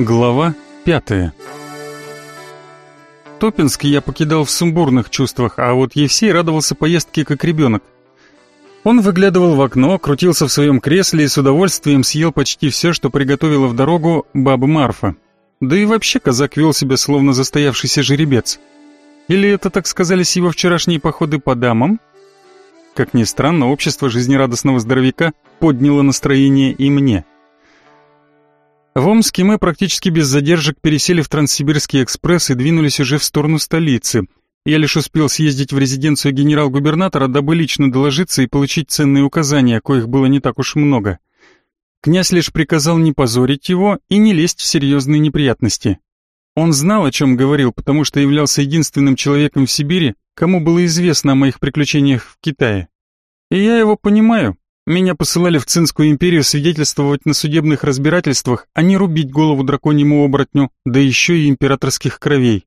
Глава пятая Топинск я покидал в сумбурных чувствах, а вот Евсей радовался поездке как ребенок. Он выглядывал в окно, крутился в своем кресле и с удовольствием съел почти все, что приготовила в дорогу баба Марфа. Да и вообще казак вел себя словно застоявшийся жеребец. Или это так сказались его вчерашние походы по дамам? Как ни странно, общество жизнерадостного здоровяка подняло настроение и мне. В Омске мы практически без задержек пересели в Транссибирский экспресс и двинулись уже в сторону столицы. Я лишь успел съездить в резиденцию генерал-губернатора, дабы лично доложиться и получить ценные указания, коих было не так уж много. Князь лишь приказал не позорить его и не лезть в серьезные неприятности. Он знал, о чем говорил, потому что являлся единственным человеком в Сибири, кому было известно о моих приключениях в Китае. И я его понимаю. Меня посылали в Цинскую империю свидетельствовать на судебных разбирательствах, а не рубить голову драконьему оборотню, да еще и императорских кровей.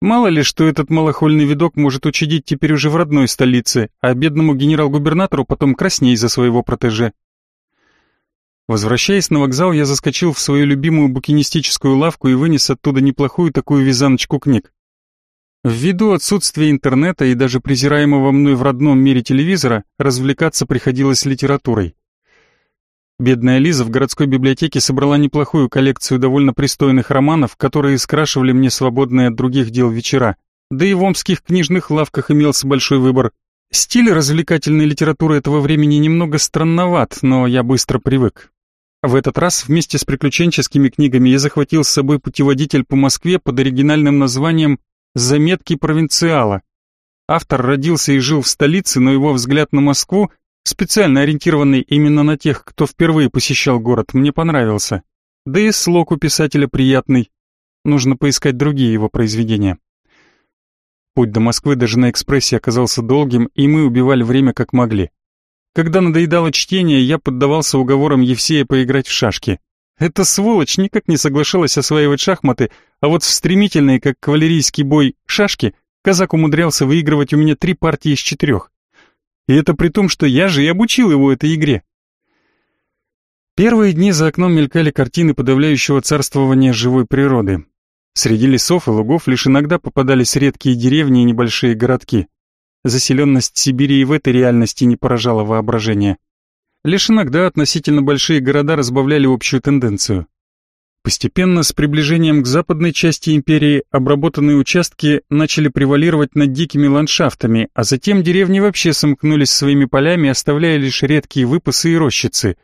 Мало ли, что этот малохольный видок может учудить теперь уже в родной столице, а бедному генерал-губернатору потом красней за своего протеже. Возвращаясь на вокзал, я заскочил в свою любимую букинистическую лавку и вынес оттуда неплохую такую вязаночку книг. Ввиду отсутствия интернета и даже презираемого мной в родном мире телевизора, развлекаться приходилось литературой. Бедная Лиза в городской библиотеке собрала неплохую коллекцию довольно пристойных романов, которые скрашивали мне свободные от других дел вечера. Да и в омских книжных лавках имелся большой выбор. Стиль развлекательной литературы этого времени немного странноват, но я быстро привык. В этот раз вместе с приключенческими книгами я захватил с собой путеводитель по Москве под оригинальным названием «Заметки провинциала». Автор родился и жил в столице, но его взгляд на Москву, специально ориентированный именно на тех, кто впервые посещал город, мне понравился. Да и слог у писателя приятный. Нужно поискать другие его произведения. Путь до Москвы даже на экспрессе оказался долгим, и мы убивали время как могли. Когда надоедало чтение, я поддавался уговорам Евсея поиграть в шашки. Эта сволочь никак не соглашалась осваивать шахматы, а вот в стремительные, как кавалерийский бой, шашки казак умудрялся выигрывать у меня три партии из четырех. И это при том, что я же и обучил его этой игре. Первые дни за окном мелькали картины подавляющего царствования живой природы. Среди лесов и лугов лишь иногда попадались редкие деревни и небольшие городки. Заселенность Сибири и в этой реальности не поражала воображение. Лишь иногда относительно большие города разбавляли общую тенденцию. Постепенно, с приближением к западной части империи, обработанные участки начали превалировать над дикими ландшафтами, а затем деревни вообще сомкнулись своими полями, оставляя лишь редкие выпасы и рощицы.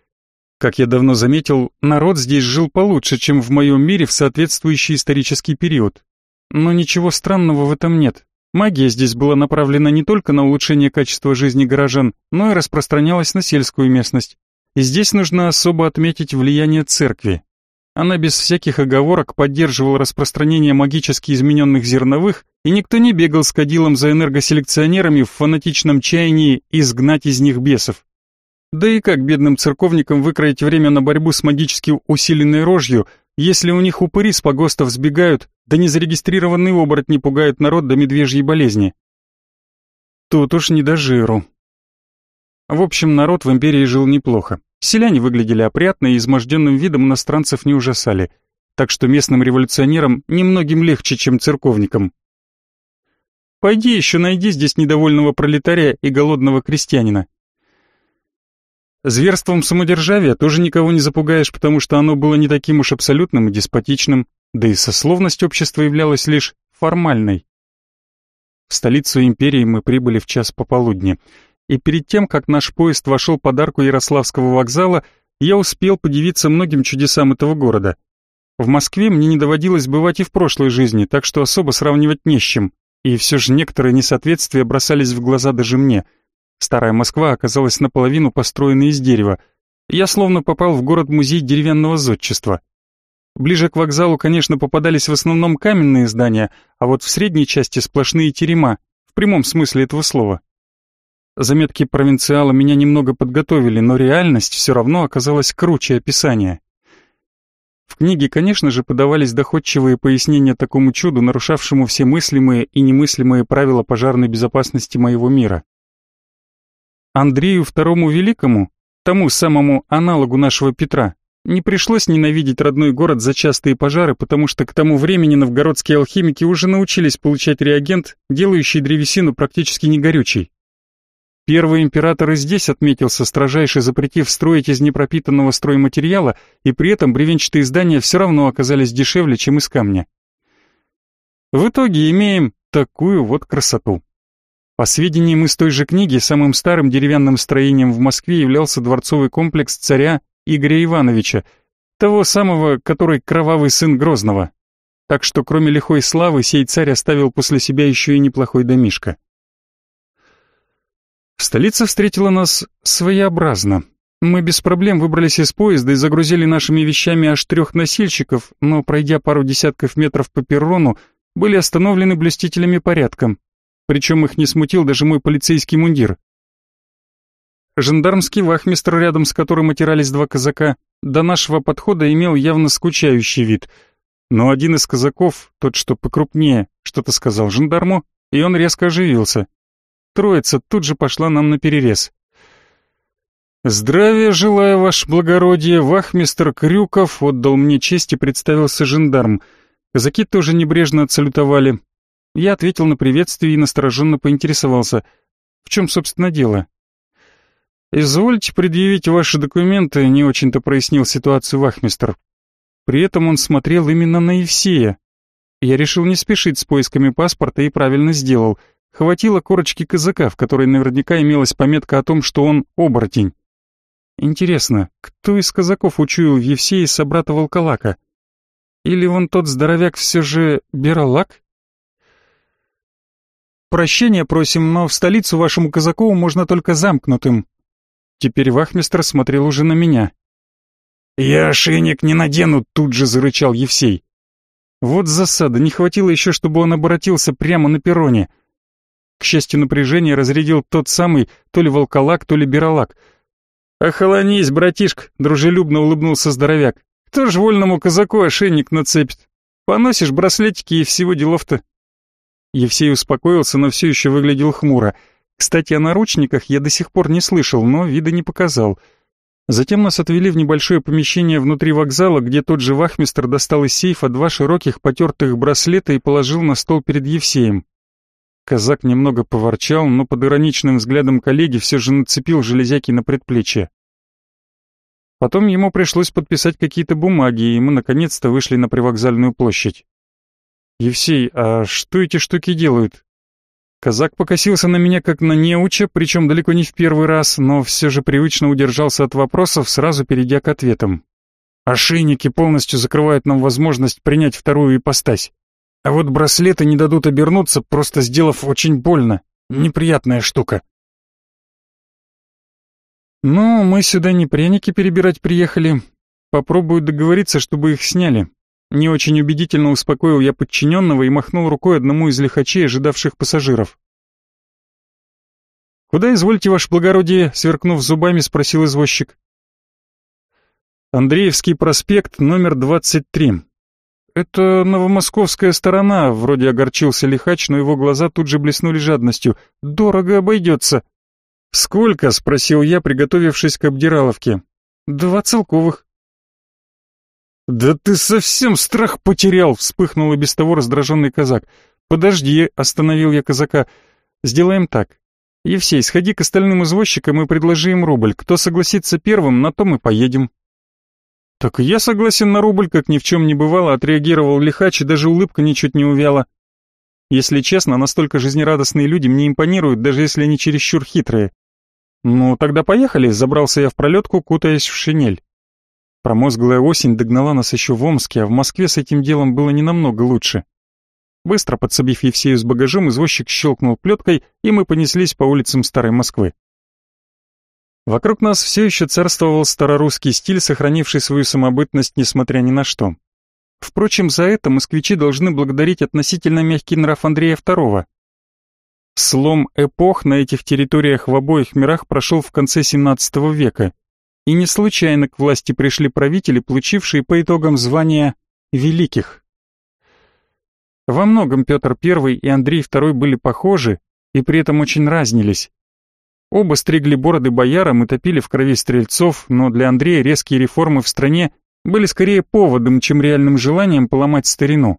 Как я давно заметил, народ здесь жил получше, чем в моем мире в соответствующий исторический период. Но ничего странного в этом нет. Магия здесь была направлена не только на улучшение качества жизни горожан, но и распространялась на сельскую местность. И здесь нужно особо отметить влияние церкви. Она без всяких оговорок поддерживала распространение магически измененных зерновых, и никто не бегал с кадилом за энергоселекционерами в фанатичном чаянии изгнать из них бесов. Да и как бедным церковникам выкроить время на борьбу с магически усиленной рожью, если у них упыри с погостов сбегают, да незарегистрированные оборотни пугают народ до медвежьей болезни. Тут уж не до жиру. В общем, народ в империи жил неплохо. Селяне выглядели опрятно и изможденным видом иностранцев не ужасали, так что местным революционерам немногим легче, чем церковникам. Пойди еще найди здесь недовольного пролетария и голодного крестьянина. Зверством самодержавия тоже никого не запугаешь, потому что оно было не таким уж абсолютным и деспотичным, да и сословность общества являлась лишь формальной. В столицу империи мы прибыли в час пополудни, и перед тем, как наш поезд вошел под арку Ярославского вокзала, я успел подивиться многим чудесам этого города. В Москве мне не доводилось бывать и в прошлой жизни, так что особо сравнивать не с чем, и все же некоторые несоответствия бросались в глаза даже мне — Старая Москва оказалась наполовину построена из дерева. Я словно попал в город-музей деревянного зодчества. Ближе к вокзалу, конечно, попадались в основном каменные здания, а вот в средней части сплошные терема, в прямом смысле этого слова. Заметки провинциала меня немного подготовили, но реальность все равно оказалась круче описания. В книге, конечно же, подавались доходчивые пояснения такому чуду, нарушавшему все мыслимые и немыслимые правила пожарной безопасности моего мира. Андрею Второму Великому, тому самому аналогу нашего Петра, Не пришлось ненавидеть родной город за частые пожары, потому что к тому времени новгородские алхимики уже научились получать реагент, делающий древесину практически негорючей. Первый император и здесь отметился, строжайше запретив строить из непропитанного стройматериала, и при этом бревенчатые здания все равно оказались дешевле, чем из камня. В итоге имеем такую вот красоту. По сведениям из той же книги, самым старым деревянным строением в Москве являлся дворцовый комплекс царя Игоря Ивановича, того самого, который кровавый сын Грозного. Так что кроме лихой славы сей царь оставил после себя еще и неплохой домишко. Столица встретила нас своеобразно. Мы без проблем выбрались из поезда и загрузили нашими вещами аж трех носильщиков, но, пройдя пару десятков метров по перрону, были остановлены блюстителями порядка. Причем их не смутил даже мой полицейский мундир. Жандармский вахмистр, рядом с которым отирались два казака, до нашего подхода имел явно скучающий вид. Но один из казаков, тот, что покрупнее, что-то сказал жандарму, и он резко оживился. Троица тут же пошла нам на перерез. «Здравия желаю, ваше благородие, вахмистр Крюков отдал мне честь и представился жандарм. Казаки тоже небрежно отсалютовали. Я ответил на приветствие и настороженно поинтересовался. В чем, собственно, дело?» «Извольте предъявить ваши документы», — не очень-то прояснил ситуацию вахмистр. При этом он смотрел именно на Евсея. Я решил не спешить с поисками паспорта и правильно сделал. Хватило корочки казака, в которой наверняка имелась пометка о том, что он оборотень. Интересно, кто из казаков учуял в Евсее собрата Волколака? Или вон тот здоровяк все же Бералак? Прощения просим, но в столицу вашему казаку можно только замкнутым, Теперь вахмистр смотрел уже на меня. «Я ошейник не надену», — тут же зарычал Евсей. Вот засада, не хватило еще, чтобы он обратился прямо на перроне. К счастью, напряжение разрядил тот самый то ли волколак, то ли биролак. «Охолонись, братишка», — дружелюбно улыбнулся здоровяк. «Кто ж вольному казаку ошейник нацепит? Поносишь браслетики и всего делов-то». Евсей успокоился, но все еще выглядел хмуро — кстати, о наручниках я до сих пор не слышал, но вида не показал. Затем нас отвели в небольшое помещение внутри вокзала, где тот же вахмистр достал из сейфа два широких потертых браслета и положил на стол перед Евсеем. Казак немного поворчал, но под ироничным взглядом коллеги все же нацепил железяки на предплечье. Потом ему пришлось подписать какие-то бумаги, и мы наконец-то вышли на привокзальную площадь. «Евсей, а что эти штуки делают?» Казак покосился на меня как на неуча, причем далеко не в первый раз, но все же привычно удержался от вопросов, сразу перейдя к ответам. Ошейники полностью закрывают нам возможность принять вторую ипостась. А вот браслеты не дадут обернуться, просто сделав очень больно. Неприятная штука. «Ну, мы сюда не пряники перебирать приехали. Попробую договориться, чтобы их сняли. Не очень убедительно успокоил я подчиненного и махнул рукой одному из лихачей, ожидавших пассажиров. «Куда извольте, ваше благородие?» — сверкнув зубами, спросил извозчик. «Андреевский проспект, номер 23. Это новомосковская сторона», — вроде огорчился лихач, но его глаза тут же блеснули жадностью. «Дорого обойдется». «Сколько?» — спросил я, приготовившись к обдираловке. «Два целковых». «Да ты совсем страх потерял!» — вспыхнул и без того раздраженный казак. «Подожди!» — остановил я казака. «Сделаем так. Евсей, сходи к остальным извозчикам и предложи им рубль. Кто согласится первым, на том и поедем». «Так я согласен на рубль, как ни в чем не бывало», — отреагировал лихач, и даже улыбка ничуть не увяла. Если честно, настолько жизнерадостные люди мне импонируют, даже если они чересчур хитрые. «Ну, тогда поехали», — забрался я в пролетку, кутаясь в шинель. Промозглая осень догнала нас еще в Омске, а в Москве с этим делом было не намного лучше. Быстро подсобив Евсею с багажом, извозчик щелкнул плеткой, и мы понеслись по улицам Старой Москвы. Вокруг нас все еще царствовал старорусский стиль, сохранивший свою самобытность, несмотря ни на что. Впрочем, за это москвичи должны благодарить относительно мягкий нрав Андрея II. Слом эпох на этих территориях в обоих мирах прошел в конце XVII века, и не случайно к власти пришли правители, получившие по итогам звания «великих». Во многом Петр I и Андрей II были похожи и при этом очень разнились. Оба стригли бороды боярам и топили в крови стрельцов, но для Андрея резкие реформы в стране были скорее поводом, чем реальным желанием поломать старину.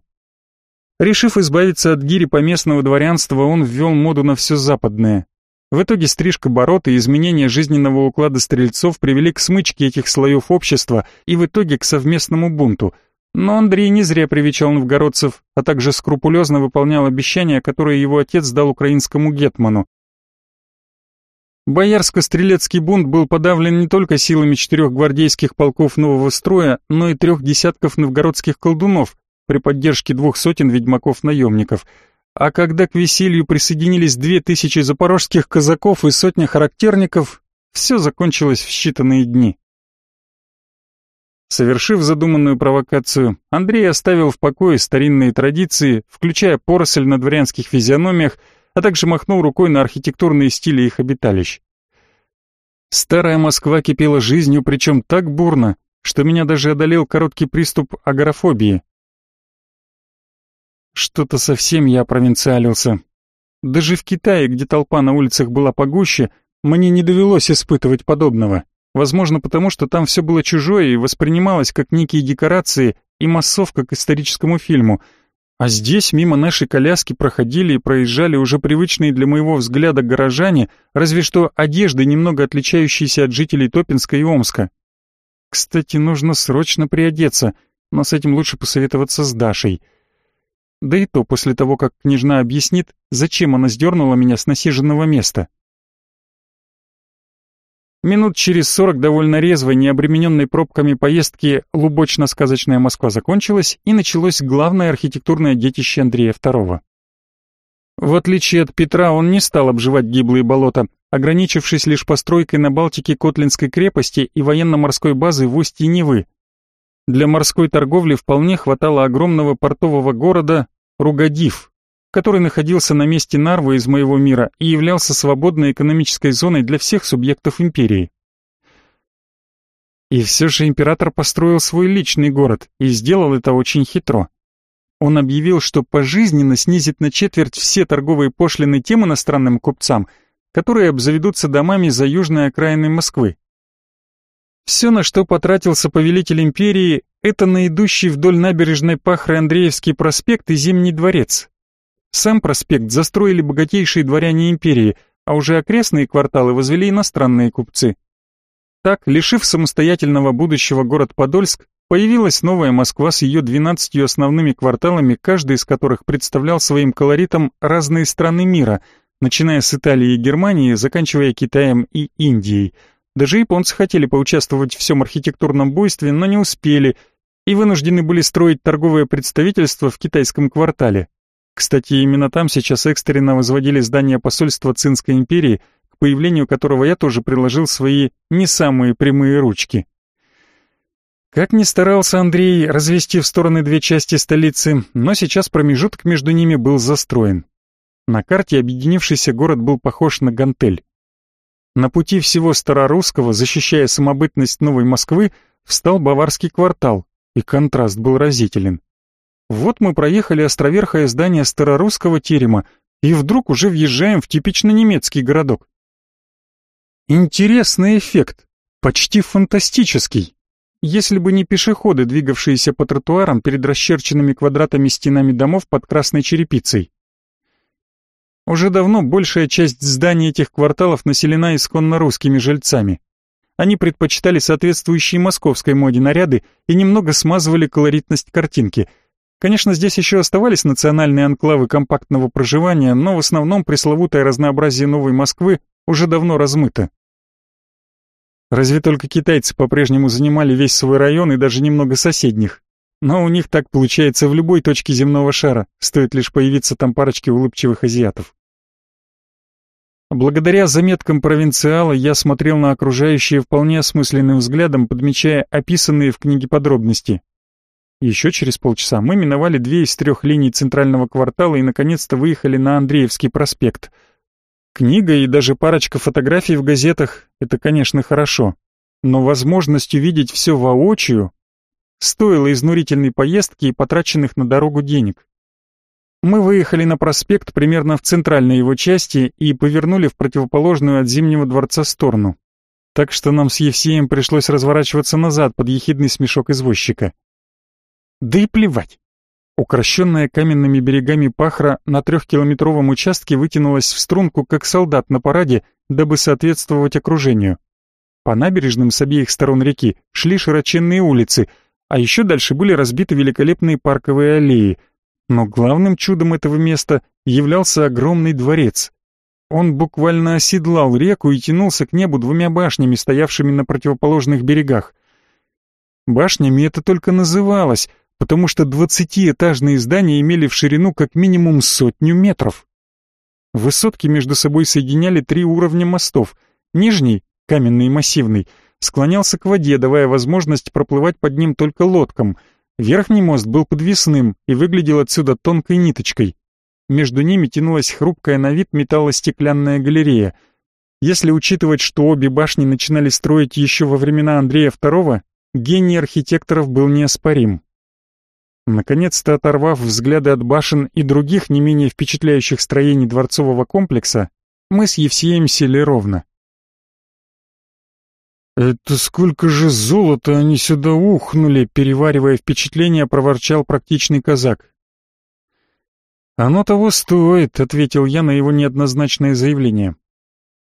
Решив избавиться от гири поместного дворянства, он ввел моду на все западное. В итоге стрижка бород и изменение жизненного уклада стрельцов привели к смычке этих слоев общества и в итоге к совместному бунту. Но Андрей не зря привечал новгородцев, а также скрупулезно выполнял обещания, которые его отец дал украинскому гетману. Боярско-стрелецкий бунт был подавлен не только силами четырех гвардейских полков нового строя, но и трех десятков новгородских колдунов при поддержке двух сотен ведьмаков-наемников. А когда к веселью присоединились две тысячи запорожских казаков и сотня характерников, все закончилось в считанные дни. Совершив задуманную провокацию, Андрей оставил в покое старинные традиции, включая поросль на дворянских физиономиях, а также махнул рукой на архитектурные стили их обиталищ. Старая Москва кипела жизнью, причем так бурно, что меня даже одолел короткий приступ агорафобии. Что-то совсем я провинциалился. Даже в Китае, где толпа на улицах была погуще, мне не довелось испытывать подобного. Возможно, потому что там все было чужое и воспринималось как некие декорации и массовка к историческому фильму — а здесь мимо нашей коляски проходили и проезжали уже привычные для моего взгляда горожане, разве что одежды, немного отличающиеся от жителей Топинска и Омска. Кстати, нужно срочно приодеться, но с этим лучше посоветоваться с Дашей. Да и то после того, как княжна объяснит, зачем она сдернула меня с насиженного места. Минут через сорок довольно резвой, необремененной пробками поездки лубочно-сказочная Москва закончилась, и началось главное архитектурное детище Андрея II. В отличие от Петра, он не стал обживать гиблые болота, ограничившись лишь постройкой на Балтике Котлинской крепости и военно-морской базы в устье Невы. Для морской торговли вполне хватало огромного портового города Ругадив, который находился на месте Нарвы из моего мира и являлся свободной экономической зоной для всех субъектов империи. И все же император построил свой личный город и сделал это очень хитро. Он объявил, что пожизненно снизит на четверть все торговые пошлины тем иностранным купцам, которые обзаведутся домами за южной окраиной Москвы. Все, на что потратился повелитель империи, это на идущий вдоль набережной Пахры Андреевский проспект и Зимний дворец, сам проспект застроили богатейшие дворяне империи, а уже окрестные кварталы возвели иностранные купцы. Так, лишив самостоятельного будущего город Подольск, появилась новая Москва с ее 12 основными кварталами, каждый из которых представлял своим колоритом разные страны мира, начиная с Италии и Германии, заканчивая Китаем и Индией. Даже японцы хотели поучаствовать в всем архитектурном буйстве, но не успели, и вынуждены были строить торговое представительство в китайском квартале. Кстати, именно там сейчас экстренно возводили здание посольства Цинской империи, к появлению которого я тоже приложил свои не самые прямые ручки. Как ни старался Андрей развести в стороны две части столицы, но сейчас промежуток между ними был застроен. На карте объединившийся город был похож на гантель. На пути всего старорусского, защищая самобытность Новой Москвы, встал баварский квартал, и контраст был разителен. Вот мы проехали островерхое здание старорусского терема, и вдруг уже въезжаем в типично немецкий городок. Интересный эффект, почти фантастический. Если бы не пешеходы, двигавшиеся по тротуарам перед расчерченными квадратами стенами домов под красной черепицей. Уже давно большая часть зданий этих кварталов населена исконно русскими жильцами. Они предпочитали соответствующие московской моде наряды и немного смазывали колоритность картинки – Конечно, здесь еще оставались национальные анклавы компактного проживания, но в основном пресловутое разнообразие новой Москвы уже давно размыто. Разве только китайцы по-прежнему занимали весь свой район и даже немного соседних. Но у них так получается в любой точке земного шара, стоит лишь появиться там парочке улыбчивых азиатов. Благодаря заметкам провинциала я смотрел на окружающее вполне осмысленным взглядом, подмечая описанные в книге подробности. Еще через полчаса мы миновали две из трех линий центрального квартала и наконец-то выехали на Андреевский проспект. Книга и даже парочка фотографий в газетах — это, конечно, хорошо. Но возможность увидеть все воочию стоила изнурительной поездки и потраченных на дорогу денег. Мы выехали на проспект примерно в центральной его части и повернули в противоположную от Зимнего дворца сторону. Так что нам с Евсеем пришлось разворачиваться назад под ехидный смешок извозчика. Да и плевать. Укращенная каменными берегами пахра на трехкилометровом участке вытянулась в струнку, как солдат на параде, дабы соответствовать окружению. По набережным с обеих сторон реки шли широченные улицы, а еще дальше были разбиты великолепные парковые аллеи. Но главным чудом этого места являлся огромный дворец. Он буквально оседлал реку и тянулся к небу двумя башнями, стоявшими на противоположных берегах. Башнями это только называлось, потому что двадцатиэтажные здания имели в ширину как минимум сотню метров. Высотки между собой соединяли три уровня мостов. Нижний, каменный и массивный, склонялся к воде, давая возможность проплывать под ним только лодкам. Верхний мост был подвесным и выглядел отсюда тонкой ниточкой. Между ними тянулась хрупкая на вид металлостеклянная галерея. Если учитывать, что обе башни начинали строить еще во времена Андрея II, гений архитекторов был неоспорим. Наконец-то оторвав взгляды от башен и других не менее впечатляющих строений дворцового комплекса, мы с Евсеем сели ровно. «Это сколько же золота они сюда ухнули!» Переваривая впечатление, проворчал практичный казак. «Оно того стоит», — ответил я на его неоднозначное заявление.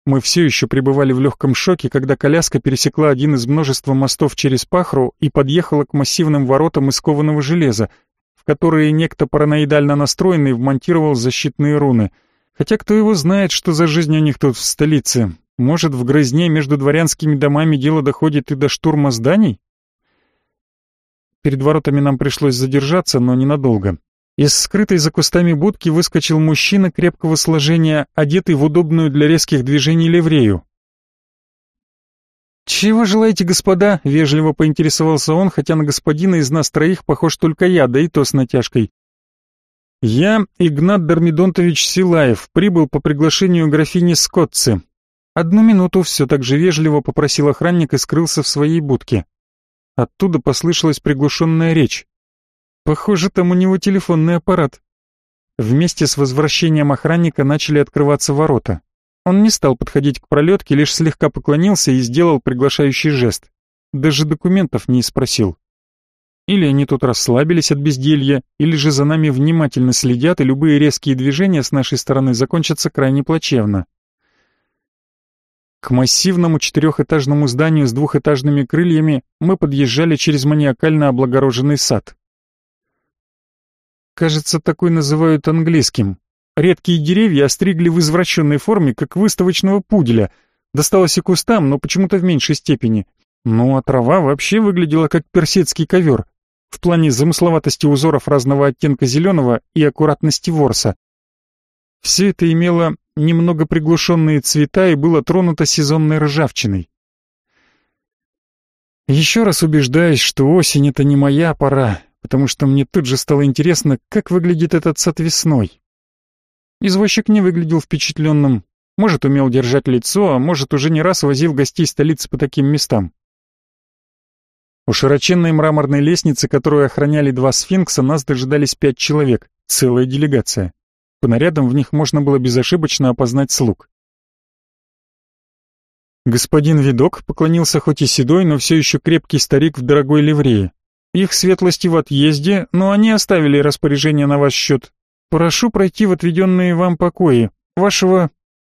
Мы все еще пребывали в легком шоке, когда коляска пересекла один из множества мостов через Пахру и подъехала к массивным воротам из кованого железа, в которые некто параноидально настроенный вмонтировал защитные руны. Хотя кто его знает, что за жизнь у них тут в столице. Может, в грызне между дворянскими домами дело доходит и до штурма зданий? Перед воротами нам пришлось задержаться, но ненадолго. Из скрытой за кустами будки выскочил мужчина крепкого сложения, одетый в удобную для резких движений ливрею. «Чего желаете, господа?» — вежливо поинтересовался он, хотя на господина из нас троих похож только я, да и то с натяжкой. «Я, Игнат Дормидонтович Силаев, прибыл по приглашению графини Скотцы. Одну минуту все так же вежливо попросил охранник и скрылся в своей будке. Оттуда послышалась приглушенная речь. Похоже, там у него телефонный аппарат. Вместе с возвращением охранника начали открываться ворота. Он не стал подходить к пролетке, лишь слегка поклонился и сделал приглашающий жест. Даже документов не спросил. Или они тут расслабились от безделья, или же за нами внимательно следят, и любые резкие движения с нашей стороны закончатся крайне плачевно. К массивному четырехэтажному зданию с двухэтажными крыльями мы подъезжали через маниакально облагороженный сад. Кажется, такой называют английским. Редкие деревья остригли в извращенной форме, как выставочного пуделя. Досталось и кустам, но почему-то в меньшей степени. Ну а трава вообще выглядела как персидский ковер. В плане замысловатости узоров разного оттенка зеленого и аккуратности ворса. Все это имело немного приглушенные цвета и было тронуто сезонной ржавчиной. Еще раз убеждаюсь, что осень — это не моя пора, потому что мне тут же стало интересно, как выглядит этот сад весной. Извозчик не выглядел впечатленным, может, умел держать лицо, а может, уже не раз возил гостей столицы по таким местам. У широченной мраморной лестницы, которую охраняли два сфинкса, нас дожидались пять человек, целая делегация. По нарядам в них можно было безошибочно опознать слуг. Господин Видок поклонился хоть и седой, но все еще крепкий старик в дорогой ливрее. Их светлости в отъезде, но они оставили распоряжение на ваш счет. Прошу пройти в отведенные вам покои. Вашего...»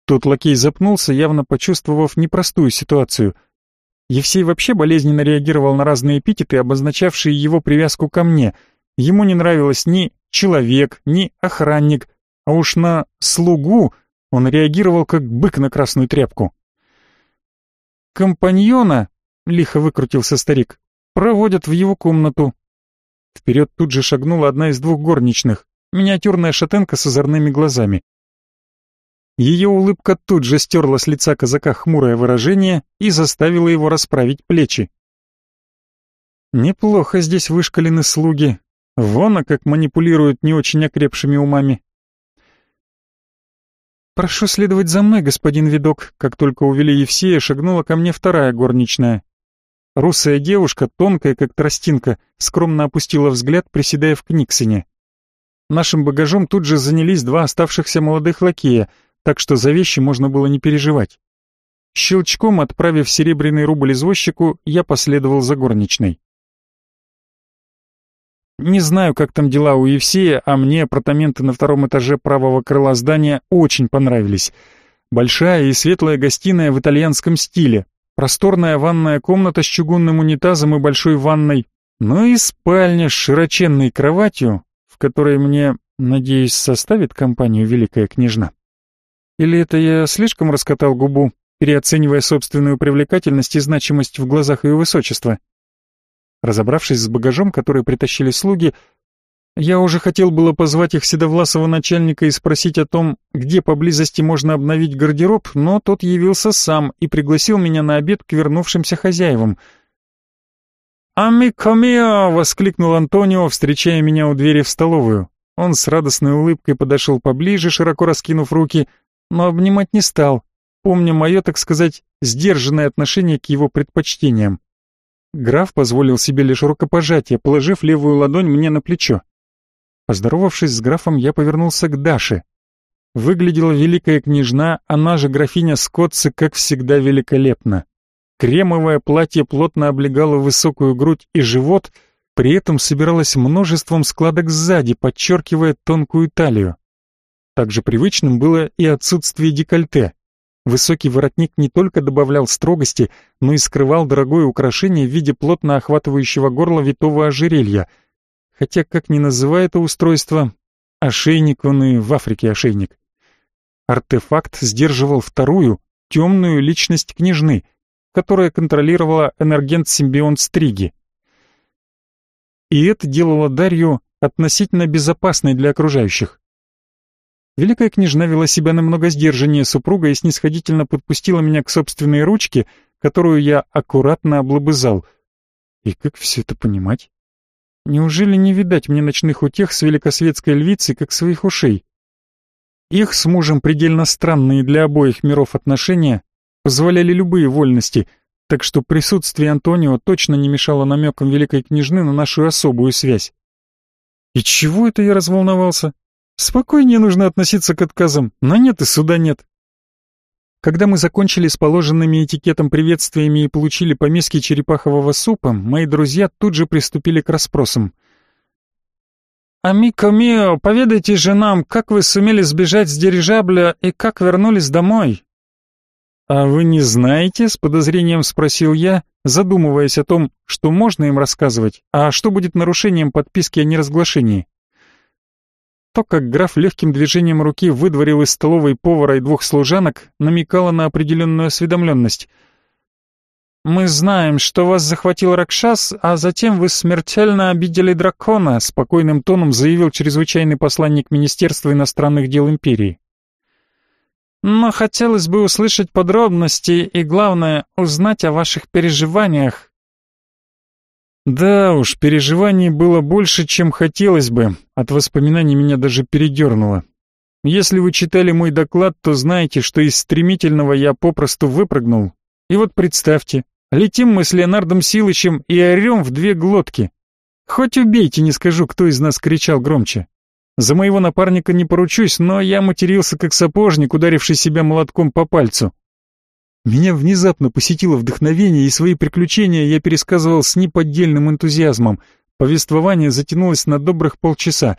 Тут лакей запнулся, явно почувствовав непростую ситуацию. Евсей вообще болезненно реагировал на разные эпитеты, обозначавшие его привязку ко мне. Ему не нравилось ни человек, ни охранник, а уж на слугу он реагировал как бык на красную тряпку. «Компаньона?» — лихо выкрутился старик проводят в его комнату. Вперед тут же шагнула одна из двух горничных, миниатюрная шатенка с озорными глазами. Ее улыбка тут же стерла с лица казака хмурое выражение и заставила его расправить плечи. Неплохо здесь вышкалены слуги. Вон, а как манипулируют не очень окрепшими умами. «Прошу следовать за мной, господин видок», как только увели Евсея, шагнула ко мне вторая горничная. Русая девушка, тонкая, как тростинка, скромно опустила взгляд, приседая в книгсоне. Нашим багажом тут же занялись два оставшихся молодых лакея, так что за вещи можно было не переживать. Щелчком отправив серебряный рубль извозчику, я последовал за горничной. Не знаю, как там дела у Евсея, а мне апартаменты на втором этаже правого крыла здания очень понравились. Большая и светлая гостиная в итальянском стиле, просторная ванная комната с чугунным унитазом и большой ванной, ну и спальня с широченной кроватью, в которой мне, надеюсь, составит компанию великая княжна. Или это я слишком раскатал губу, переоценивая собственную привлекательность и значимость в глазах ее высочества? Разобравшись с багажом, который притащили слуги, я уже хотел было позвать их седовласого начальника и спросить о том, где поблизости можно обновить гардероб, но тот явился сам и пригласил меня на обед к вернувшимся хозяевам. «Амико мио!» — воскликнул Антонио, встречая меня у двери в столовую. Он с радостной улыбкой подошел поближе, широко раскинув руки, но обнимать не стал, помня мое, так сказать, сдержанное отношение к его предпочтениям. Граф позволил себе лишь рукопожатие, положив левую ладонь мне на плечо. Поздоровавшись с графом, я повернулся к Даше. Выглядела великая княжна, она же графиня Скотцы, как всегда, великолепно. Кремовое платье плотно облегало высокую грудь и живот, при этом собиралось множеством складок сзади, подчеркивая тонкую талию. Также привычным было и отсутствие декольте. Высокий воротник не только добавлял строгости, но и скрывал дорогое украшение в виде плотно охватывающего горло витого ожерелья. Хотя, как ни называй это устройство, ошейник он и в Африке ошейник. Артефакт сдерживал вторую, темную личность княжны, которая контролировала энергент-симбионт Стриги. И это делало Дарью относительно безопасной для окружающих. Великая княжна вела себя намного сдержаннее супруга и снисходительно подпустила меня к собственной ручке, которую я аккуратно облобызал. И как все это понимать? Неужели не видать мне ночных утех с великосветской львицей, как своих ушей? Их с мужем предельно странные для обоих миров отношения позволяли любые вольности, так что присутствие Антонио точно не мешало намекам великой княжны на нашу особую связь. И чего это я разволновался? Спокойнее нужно относиться к отказам, но нет и суда нет. Когда мы закончили с положенными этикетом приветствиями и получили по миске черепахового супа, мои друзья тут же приступили к расспросам. «Амико мио, поведайте же нам, как вы сумели сбежать с дирижабля и как вернулись домой?» «А вы не знаете?» — с подозрением спросил я, задумываясь о том, что можно им рассказывать, а что будет нарушением подписки о неразглашении. То, как граф легким движением руки выдворил из столовой повара и двух служанок, намекало на определенную осведомленность. «Мы знаем, что вас захватил Ракшас, а затем вы смертельно обидели дракона», спокойным тоном заявил чрезвычайный посланник Министерства иностранных дел империи. «Но хотелось бы услышать подробности и, главное, узнать о ваших переживаниях, да уж, переживаний было больше, чем хотелось бы. От воспоминаний меня даже передернуло. Если вы читали мой доклад, то знаете, что из стремительного я попросту выпрыгнул. И вот представьте, летим мы с Леонардом Силычем и орем в две глотки. Хоть убейте, не скажу, кто из нас кричал громче. За моего напарника не поручусь, но я матерился как сапожник, ударивший себя молотком по пальцу. Меня внезапно посетило вдохновение, и свои приключения я пересказывал с неподдельным энтузиазмом. Повествование затянулось на добрых полчаса.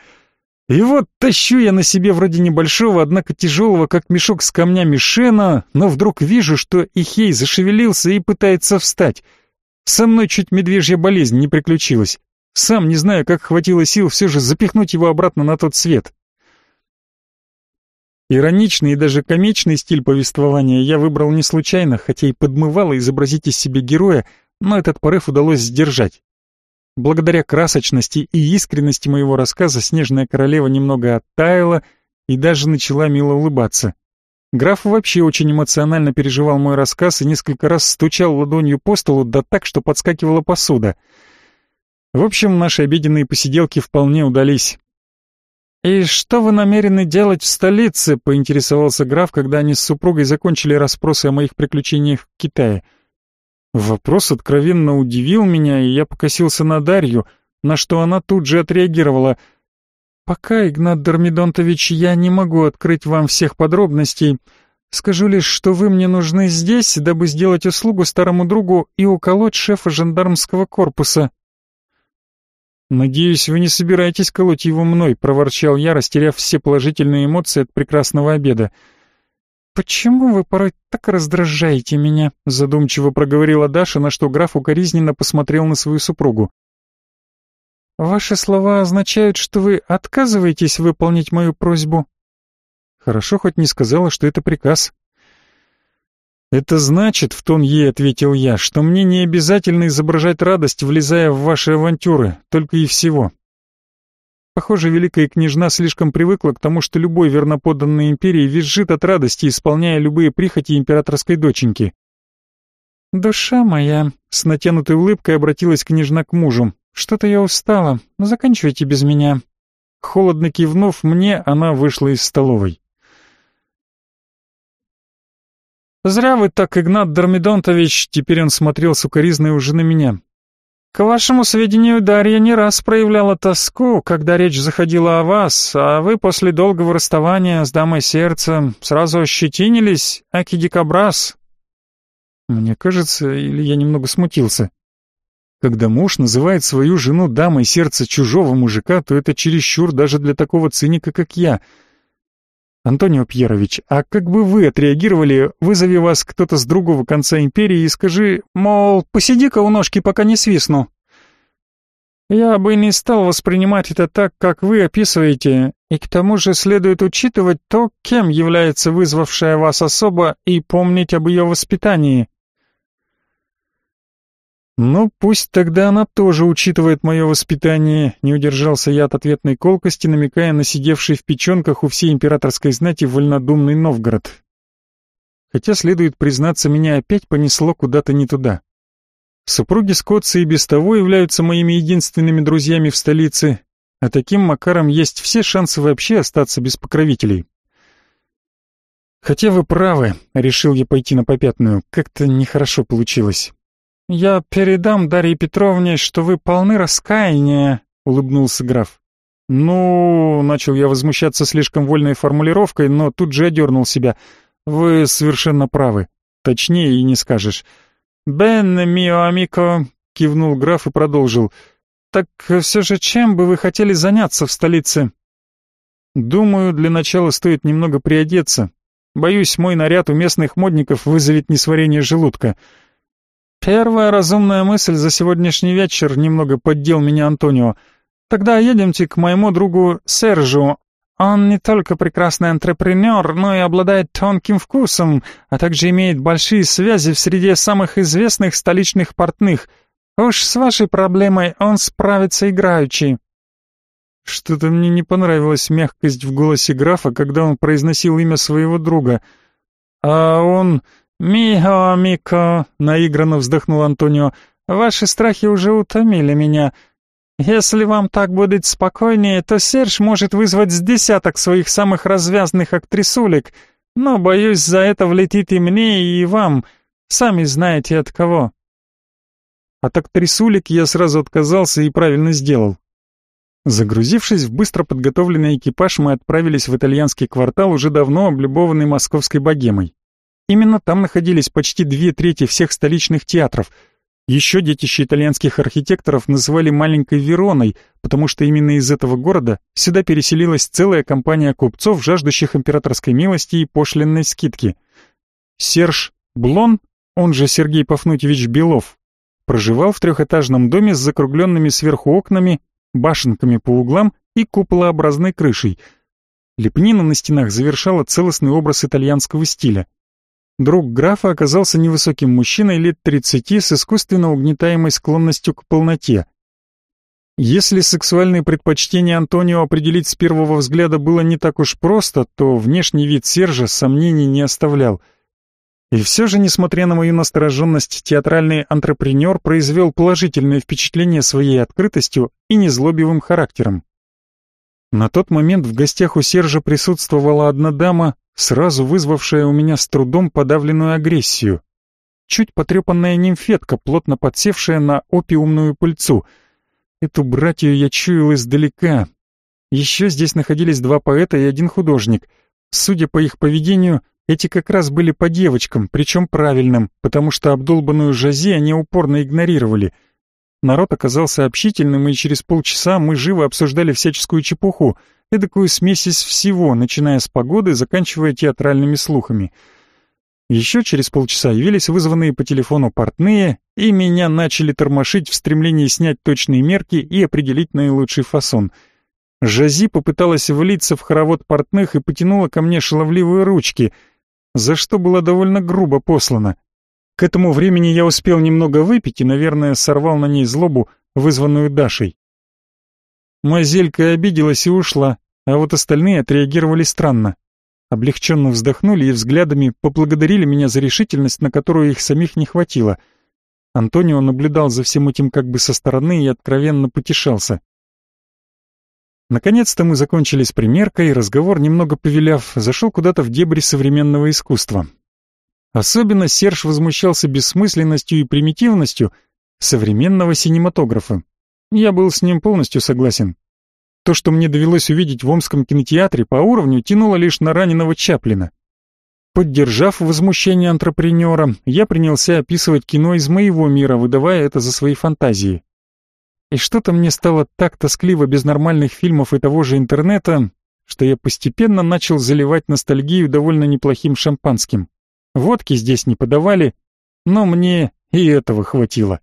И вот тащу я на себе вроде небольшого, однако тяжелого, как мешок с камнями шена, но вдруг вижу, что Ихей зашевелился и пытается встать. Со мной чуть медвежья болезнь не приключилась. Сам не знаю, как хватило сил все же запихнуть его обратно на тот свет. Ироничный и даже комичный стиль повествования я выбрал не случайно, хотя и подмывало изобразить из себя героя, но этот порыв удалось сдержать. Благодаря красочности и искренности моего рассказа Снежная Королева немного оттаяла и даже начала мило улыбаться. Граф вообще очень эмоционально переживал мой рассказ и несколько раз стучал ладонью по столу, да так, что подскакивала посуда. В общем, наши обеденные посиделки вполне удались. «И что вы намерены делать в столице?» — поинтересовался граф, когда они с супругой закончили расспросы о моих приключениях в Китае. Вопрос откровенно удивил меня, и я покосился на Дарью, на что она тут же отреагировала. «Пока, Игнат Дормидонтович, я не могу открыть вам всех подробностей. Скажу лишь, что вы мне нужны здесь, дабы сделать услугу старому другу и уколоть шефа жандармского корпуса». «Надеюсь, вы не собираетесь колоть его мной», — проворчал я, растеряв все положительные эмоции от прекрасного обеда. «Почему вы порой так раздражаете меня?» — задумчиво проговорила Даша, на что граф укоризненно посмотрел на свою супругу. «Ваши слова означают, что вы отказываетесь выполнить мою просьбу?» Хорошо хоть не сказала, что это приказ. «Это значит, — в тон ей ответил я, — что мне не обязательно изображать радость, влезая в ваши авантюры, только и всего. Похоже, великая княжна слишком привыкла к тому, что любой верноподданный империи визжит от радости, исполняя любые прихоти императорской доченьки. «Душа моя», — с натянутой улыбкой обратилась княжна к мужу, — «что-то я устала, заканчивайте без меня». Холодно кивнув мне, она вышла из столовой. «Зря вы так, Игнат Дормидонтович», — теперь он смотрел сукоризной уже на меня. «К вашему сведению, Дарья не раз проявляла тоску, когда речь заходила о вас, а вы после долгого расставания с дамой сердца сразу ощетинились, аки дикобраз». Мне кажется, или я немного смутился. Когда муж называет свою жену дамой сердца чужого мужика, то это чересчур даже для такого циника, как я — Антонио Пьерович, а как бы вы отреагировали, вызови вас кто-то с другого конца империи и скажи, мол, посиди-ка у ножки, пока не свистну. Я бы не стал воспринимать это так, как вы описываете, и к тому же следует учитывать то, кем является вызвавшая вас особа, и помнить об ее воспитании. «Ну, пусть тогда она тоже учитывает мое воспитание», — не удержался я от ответной колкости, намекая на сидевший в печенках у всей императорской знати вольнодумный Новгород. Хотя, следует признаться, меня опять понесло куда-то не туда. Супруги Скотца и без того являются моими единственными друзьями в столице, а таким макаром есть все шансы вообще остаться без покровителей. «Хотя вы правы», — решил я пойти на попятную, — как-то нехорошо получилось. «Я передам Дарье Петровне, что вы полны раскаяния», — улыбнулся граф. «Ну...» — начал я возмущаться слишком вольной формулировкой, но тут же одернул себя. «Вы совершенно правы. Точнее и не скажешь». «Бен, мио амико», — кивнул граф и продолжил. «Так все же чем бы вы хотели заняться в столице?» «Думаю, для начала стоит немного приодеться. Боюсь, мой наряд у местных модников вызовет несварение желудка». Первая разумная мысль за сегодняшний вечер немного поддел меня Антонио. Тогда едемте к моему другу Сержу. Он не только прекрасный антрепренер, но и обладает тонким вкусом, а также имеет большие связи в среде самых известных столичных портных. Уж с вашей проблемой он справится играючи. Что-то мне не понравилась мягкость в голосе графа, когда он произносил имя своего друга. А он «Мио, Мико», — наигранно вздохнул Антонио, — «ваши страхи уже утомили меня. Если вам так будет спокойнее, то Серж может вызвать с десяток своих самых развязных актрисулек, но, боюсь, за это влетит и мне, и вам, сами знаете от кого». От актрисулек я сразу отказался и правильно сделал. Загрузившись в быстро подготовленный экипаж, мы отправились в итальянский квартал, уже давно облюбованный московской богемой. Именно там находились почти две трети всех столичных театров. Еще детище итальянских архитекторов называли «маленькой Вероной», потому что именно из этого города сюда переселилась целая компания купцов, жаждущих императорской милости и пошлинной скидки. Серж Блон, он же Сергей Пафнутьевич Белов, проживал в трехэтажном доме с закругленными сверху окнами, башенками по углам и куполообразной крышей. Лепнина на стенах завершала целостный образ итальянского стиля — Друг графа оказался невысоким мужчиной лет 30 с искусственно угнетаемой склонностью к полноте. Если сексуальные предпочтения Антонио определить с первого взгляда было не так уж просто, то внешний вид Сержа сомнений не оставлял. И все же, несмотря на мою настороженность, театральный антрепренер произвел положительное впечатление своей открытостью и незлобивым характером. На тот момент в гостях у Сержа присутствовала одна дама, сразу вызвавшая у меня с трудом подавленную агрессию. Чуть потрепанная нимфетка, плотно подсевшая на опиумную пыльцу. Эту братью я чуял издалека. Еще здесь находились два поэта и один художник. Судя по их поведению, эти как раз были по девочкам, причем правильным, потому что обдолбанную Жази они упорно игнорировали. Народ оказался общительным, и через полчаса мы живо обсуждали всяческую чепуху, эдакую смесь из всего, начиная с погоды, заканчивая театральными слухами. Еще через полчаса явились вызванные по телефону портные, и меня начали тормошить в стремлении снять точные мерки и определить наилучший фасон — Жази попыталась влиться в хоровод портных и потянула ко мне шаловливые ручки, за что была довольно грубо послана. К этому времени я успел немного выпить и, наверное, сорвал на ней злобу, вызванную Дашей. Мазелька обиделась и ушла, а вот остальные отреагировали странно. Облегченно вздохнули и взглядами поблагодарили меня за решительность, на которую их самих не хватило. Антонио наблюдал за всем этим как бы со стороны и откровенно потешался. Наконец-то мы закончили с примеркой, разговор, немного повеляв, зашел куда-то в дебри современного искусства. Особенно Серж возмущался бессмысленностью и примитивностью современного синематографа. Я был с ним полностью согласен. То, что мне довелось увидеть в Омском кинотеатре, по уровню тянуло лишь на раненого Чаплина. Поддержав возмущение антрепренера, я принялся описывать кино из моего мира, выдавая это за свои фантазии. И что-то мне стало так тоскливо без нормальных фильмов и того же интернета, что я постепенно начал заливать ностальгию довольно неплохим шампанским. Водки здесь не подавали, но мне и этого хватило.